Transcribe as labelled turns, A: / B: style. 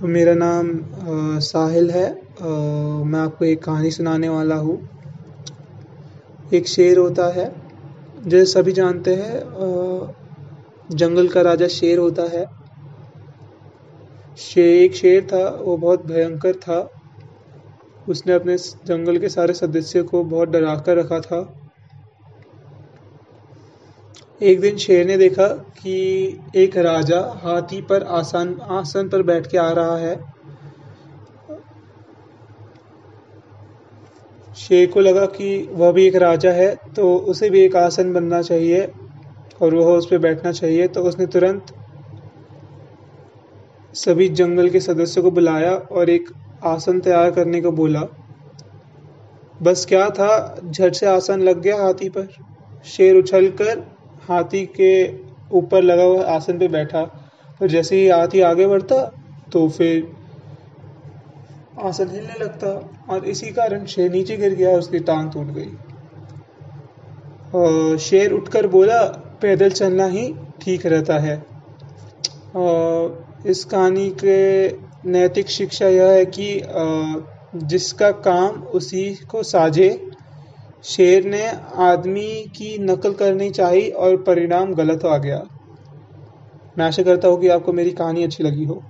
A: तो मेरा नाम अ, साहिल है। अ, मैं आपको एक कहानी सुनाने वाला हूँ। एक शेर होता है जैसे सभी जानते हैं जंगल का राजा शेर होता है। शेर एक शेर था वो बहुत भयंकर था। उसने अपने जंगल के सारे सदस्यों को बहुत डरा कर रखा था। एक दिन शेर ने देखा कि एक राजा हाथी पर आसान, आसन पर बैठ के आ रहा है। शेर को लगा कि वह भी एक राजा है तो उसे भी एक आसन बनना चाहिए और वह उस पर बैठना चाहिए। तो उसने तुरंत सभी जंगल के सदस्यों को बुलाया और एक आसन तैयार करने को बोला, बस क्या था? झट से आसन लग गया हाथी पर। शेर उछलकर हाथी के ऊपर लगा हुआ आसन पे बैठा। और जैसे ही हाथी आगे बढ़ता तो फिर आसन हिलने लगता और इसी कारण शेर नीचे गिर गया उसकी टांग टूट गई। शेर उठकर बोला, पैदल चलना ही ठीक रहता है। इस कहानी के नैतिक शिक्षा यह है कि जिसका काम उसी को साझे शेर ने आदमी की नकल करनी चाही और परिणाम गलत आ गया। मैं आशा करता हूँ कि आपको मेरी कहानी अच्छी लगी हो।